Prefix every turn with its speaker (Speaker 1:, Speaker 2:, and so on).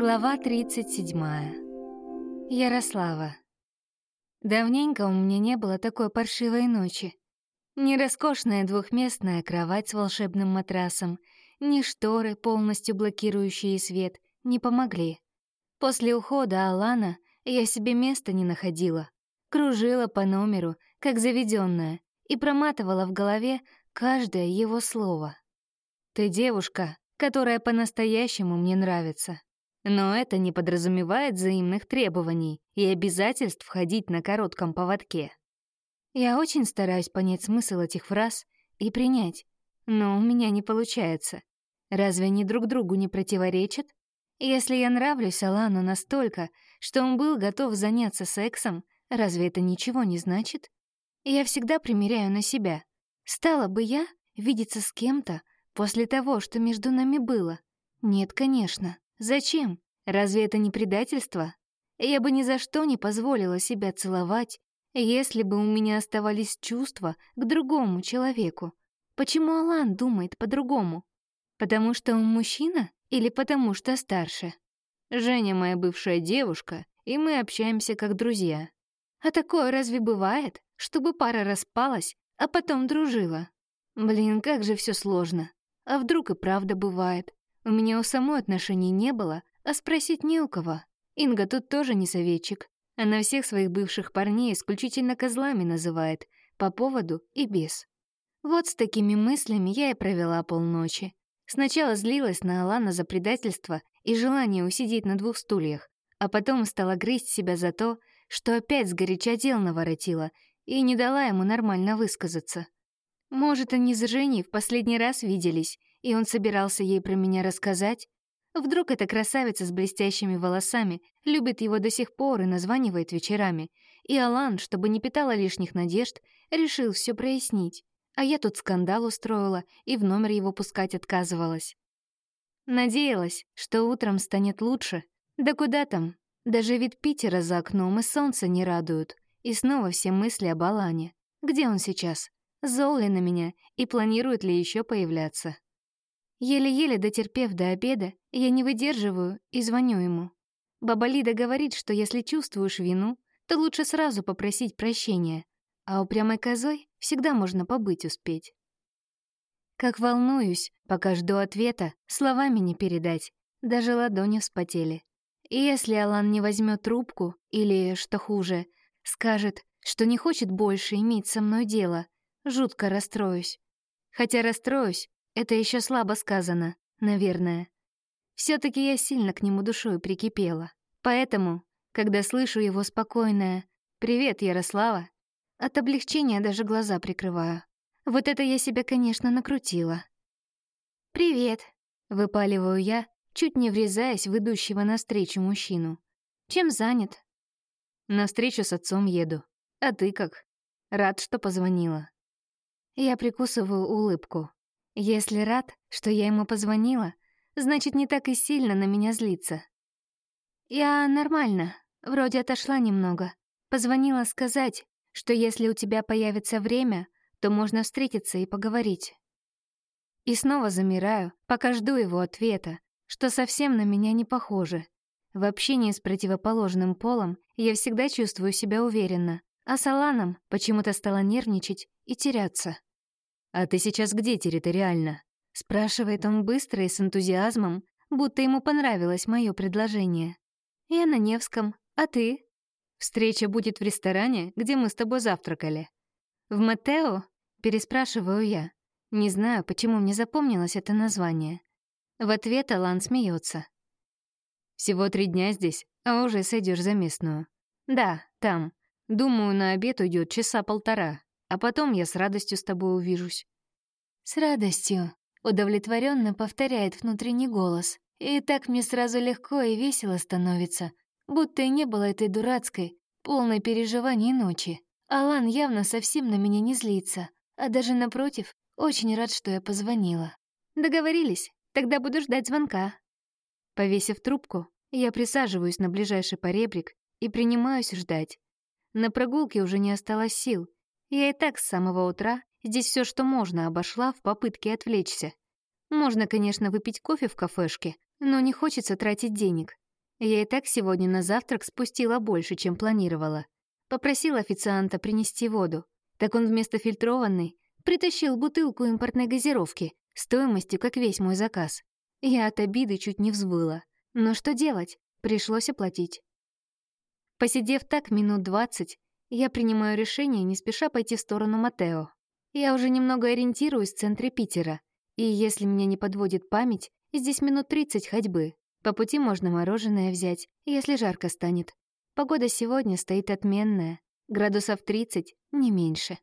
Speaker 1: Глава 37. Ярослава. Давненько у меня не было такой паршивой ночи. Ни роскошная двухместная кровать с волшебным матрасом, ни шторы, полностью блокирующие свет, не помогли. После ухода Алана я себе места не находила. Кружила по номеру, как заведенная, и проматывала в голове каждое его слово. «Ты девушка, которая по-настоящему мне нравится», но это не подразумевает взаимных требований и обязательств входить на коротком поводке. Я очень стараюсь понять смысл этих фраз и принять, но у меня не получается. Разве они друг другу не противоречат? Если я нравлюсь Алану настолько, что он был готов заняться сексом, разве это ничего не значит? Я всегда примеряю на себя. Стала бы я видеться с кем-то после того, что между нами было? Нет, конечно. Зачем? Разве это не предательство? Я бы ни за что не позволила себя целовать, если бы у меня оставались чувства к другому человеку. Почему Алан думает по-другому? Потому что он мужчина или потому что старше? Женя моя бывшая девушка, и мы общаемся как друзья. А такое разве бывает, чтобы пара распалась, а потом дружила? Блин, как же все сложно. А вдруг и правда бывает? У меня у самой отношений не было, а спросить не у кого. Инга тут тоже не советчик. Она всех своих бывших парней исключительно козлами называет, по поводу и без. Вот с такими мыслями я и провела полночи. Сначала злилась на Алана за предательство и желание усидеть на двух стульях, а потом стала грызть себя за то, что опять сгоряча дел наворотила и не дала ему нормально высказаться. Может, они с Женей в последний раз виделись, и он собирался ей про меня рассказать? Вдруг эта красавица с блестящими волосами любит его до сих пор и названивает вечерами, и Алан, чтобы не питала лишних надежд, решил все прояснить. А я тут скандал устроила и в номер его пускать отказывалась. Надеялась, что утром станет лучше. Да куда там? Даже вид Питера за окном и солнце не радуют. И снова все мысли об Алане. Где он сейчас? Зол ли на меня и планирует ли еще появляться? Еле-еле дотерпев до обеда, я не выдерживаю и звоню ему. Баба Лида говорит, что если чувствуешь вину, то лучше сразу попросить прощения, а упрямой козой всегда можно побыть успеть. Как волнуюсь, пока жду ответа, словами не передать, даже ладони вспотели. И если Алан не возьмет трубку или, что хуже, скажет, что не хочет больше иметь со мной дело, жутко расстроюсь. Хотя расстроюсь, это еще слабо сказано, наверное. все таки я сильно к нему душой прикипела. Поэтому, когда слышу его спокойное «Привет, Ярослава», от облегчения даже глаза прикрываю. Вот это я себя, конечно, накрутила. «Привет», — выпаливаю я, чуть не врезаясь в идущего навстречу мужчину. «Чем занят?» «На встречу с отцом еду. А ты как? Рад, что позвонила». Я прикусываю улыбку. Если рад, что я ему позвонила, значит, не так и сильно на меня злится. Я нормально, вроде отошла немного. Позвонила сказать, что если у тебя появится время, то можно встретиться и поговорить. И снова замираю, пока жду его ответа, что совсем на меня не похоже. В общении с противоположным полом я всегда чувствую себя уверенно, а с Аланом почему-то стала нервничать и теряться. «А ты сейчас где территориально?» — спрашивает он быстро и с энтузиазмом, будто ему понравилось мое предложение. «Я на Невском. А ты?» «Встреча будет в ресторане, где мы с тобой завтракали». «В Матео?» — переспрашиваю я. Не знаю, почему мне запомнилось это название. В ответ Алан смеется. «Всего три дня здесь, а уже сойдешь за местную». «Да, там. Думаю, на обед уйдет часа полтора а потом я с радостью с тобой увижусь». «С радостью», — удовлетворенно повторяет внутренний голос. И так мне сразу легко и весело становится, будто и не было этой дурацкой, полной переживаний ночи. Алан явно совсем на меня не злится, а даже напротив, очень рад, что я позвонила. Договорились, тогда буду ждать звонка. Повесив трубку, я присаживаюсь на ближайший поребрик и принимаюсь ждать. На прогулке уже не осталось сил, я и так с самого утра здесь все, что можно, обошла в попытке отвлечься. Можно, конечно, выпить кофе в кафешке, но не хочется тратить денег. Я и так сегодня на завтрак спустила больше, чем планировала. Попросила официанта принести воду. Так он вместо фильтрованной притащил бутылку импортной газировки стоимостью, как весь мой заказ. Я от обиды чуть не взвыла. Но что делать? Пришлось оплатить. Посидев так минут двадцать, я принимаю решение не спеша пойти в сторону Матео. Я уже немного ориентируюсь в центре Питера, и если меня не подводит память, здесь минут тридцать ходьбы. По пути можно мороженое взять, если жарко станет. Погода сегодня стоит отменная, градусов 30, не меньше.